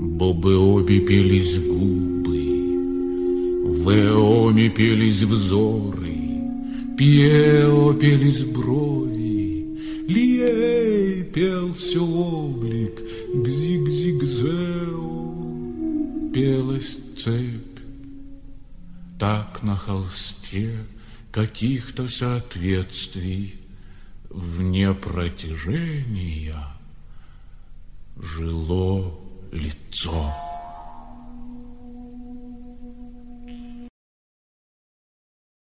Бо бы обе пелись губы, в Эоме пелись взоры, Пьео пелись брови, Лией пелся облик, Гзиг-зиг-зео, пелась цепь. Так на холсте каких-то соответствий вне протяжения жило 做。